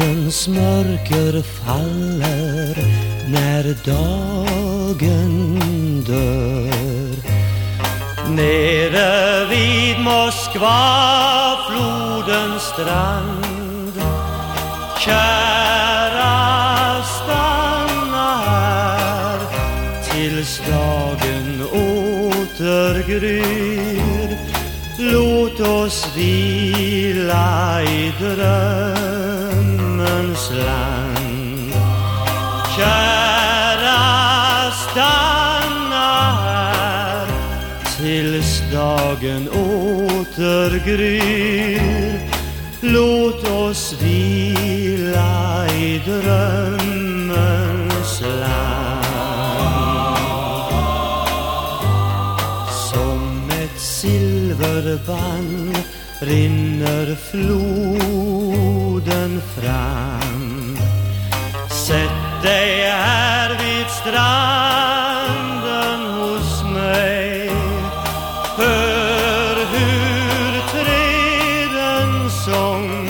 Nattens mörker faller när dagen dör. Nere vid Moskva, flodens strand. Kära, stanna här tills dagen återgryr Låt oss vila i dröm drömmens land. Kära, stanna här tills dagen återgryr. Låt oss vila i drömmens land. Som ett silverband rinner floden fram. Sätt dig här vid stranden hos mig. Hör hur trädens sång.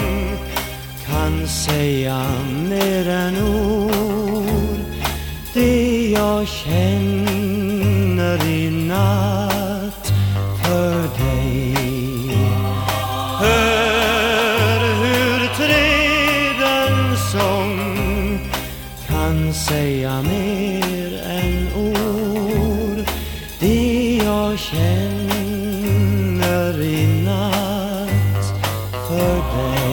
Kan säga mer än ord. Det jag känner kan säga mer än ord. Det jag känner i natt för dig.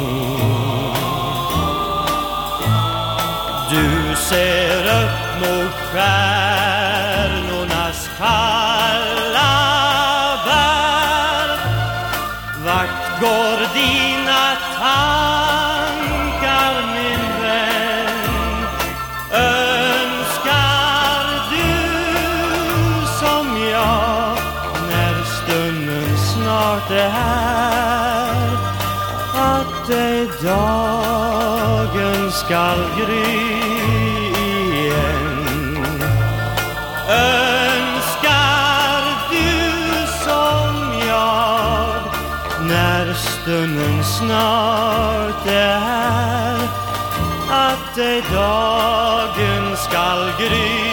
Du ser upp mot stjärnornas det är här att det dagen skall gry igen. Önskar du som jag när stunden snart är här att det dagen skall gry